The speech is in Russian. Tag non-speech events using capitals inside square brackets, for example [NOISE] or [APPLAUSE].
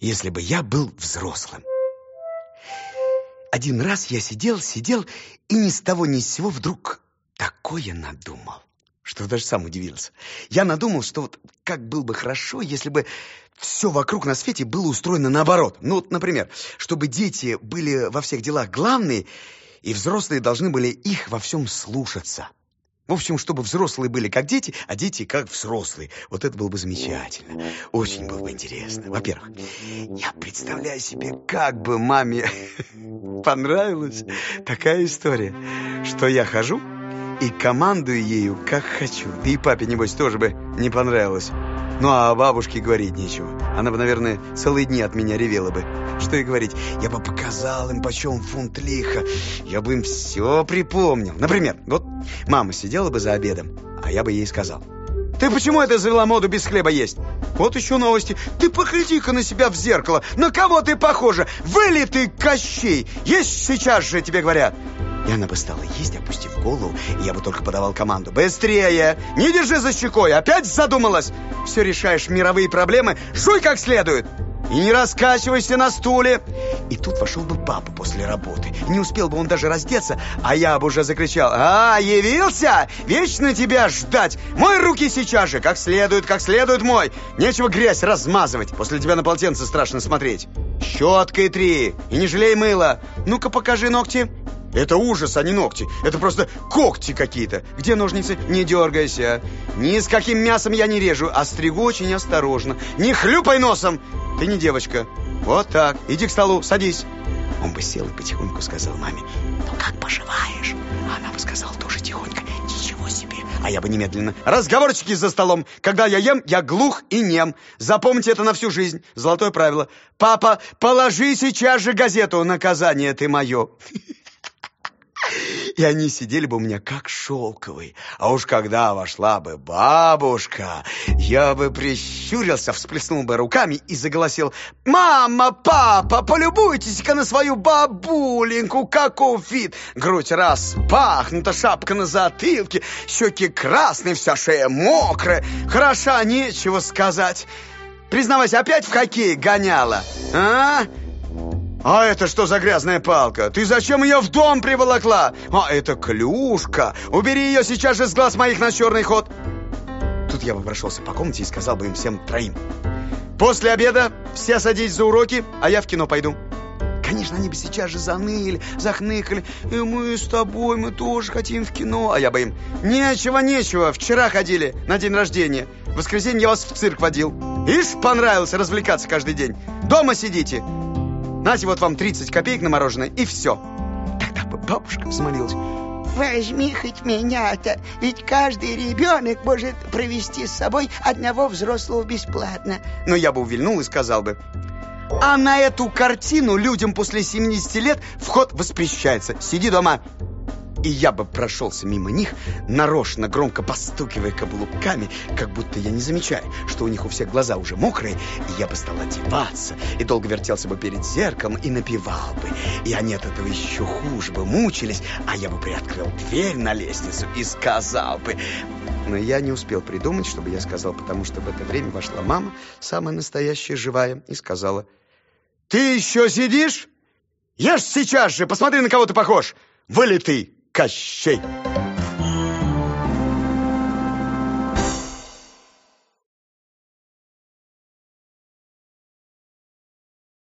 если бы я был взрослым. Один раз я сидел, сидел, и ни с того ни с сего вдруг такое надумал, что даже сам удивился. Я надумал, что вот как было бы хорошо, если бы все вокруг на свете было устроено наоборот. Ну вот, например, чтобы дети были во всех делах главные, и взрослые должны были их во всем слушаться. В общем, чтобы взрослые были как дети, а дети как взрослые. Вот это было бы замечательно. Очень было бы интересно. Во-первых, я представляю себе, как бы маме [LAUGHS] понравилась такая история, что я хожу и командую ею, как хочу. Да и папе, небось, тоже бы не понравилось. Ну, а бабушке говорить нечего. Она бы, наверное, целые дни от меня ревела бы. Что и говорить, я бы показал им, почем фунт лиха. Я бы им все припомнил. Например, вот мама сидела бы за обедом, а я бы ей сказал. Ты почему это завела моду без хлеба есть? Вот еще новости. Ты погляди-ка на себя в зеркало. На кого ты похожа? Вылитый Кощей. Есть сейчас же, тебе говорят. И она бы стала есть, опустив голову, и я бы только подавал команду. «Быстрее! Не держи за щекой! Опять задумалась? Все решаешь мировые проблемы, жуй как следует!» И не раскачивайся на стуле. И тут вошел бы папа после работы. Не успел бы он даже раздеться, а я бы уже закричал. А, явился? Вечно тебя ждать. Мой руки сейчас же, как следует, как следует мой. Нечего грязь размазывать. После тебя на полотенце страшно смотреть. Щеткой три. И не жалей мыла. Ну-ка покажи ногти. Это ужас, а не ногти. Это просто когти какие-то. Где ножницы? Не дергайся. Ни с каким мясом я не режу, а стригу очень осторожно. Не хлюпай носом. Ты не девочка. Вот так. Иди к столу, садись. Он бы сел и потихоньку сказал маме, ну как поживаешь? А она бы сказала тоже тихонько, ничего себе. А я бы немедленно, разговорчики за столом. Когда я ем, я глух и нем. Запомните это на всю жизнь. Золотое правило. Папа, положи сейчас же газету. Наказание ты мое. [LAUGHS] И они сидели бы у меня как шелковые. А уж когда вошла бы бабушка, я бы прищурился, всплеснул бы руками и заголосил «Мама, папа, полюбуйтесь-ка на свою бабуленьку, каков вид! Грудь распахнута, шапка на затылке, щеки красные, вся шея мокрая, хороша, нечего сказать. Признавайся, опять в хоккей гоняла, а?» «А это что за грязная палка? Ты зачем ее в дом приволокла? А это клюшка! Убери ее сейчас же с глаз моих на черный ход!» Тут я бы прошелся по комнате и сказал бы им всем троим. «После обеда все садись за уроки, а я в кино пойду». Конечно, они бы сейчас же заныли, захныкали. И мы с тобой, мы тоже хотим в кино. А я бы им, нечего, нечего, вчера ходили на день рождения. В воскресенье я вас в цирк водил. Ишь, понравилось развлекаться каждый день. Дома сидите. Нате вот вам 30 копеек на мороженое, и все. Тогда бы бабушка взмолилась. Возьми хоть меня-то, ведь каждый ребенок может провести с собой одного взрослого бесплатно. Но я бы увильнул и сказал бы, а на эту картину людям после 70 лет вход воспрещается. Сиди дома и я бы прошелся мимо них, нарочно громко постукивая каблуками, как будто я не замечаю, что у них у всех глаза уже мокрые, и я бы стал одеваться, и долго вертелся бы перед зеркалом и напевал бы. И они от этого еще хуже бы мучились, а я бы приоткрыл дверь на лестницу и сказал бы... Но я не успел придумать, чтобы я сказал, потому что в это время вошла мама, самая настоящая живая, и сказала... «Ты еще сидишь? Ешь сейчас же, посмотри, на кого ты похож! Вылитый!» Кощей.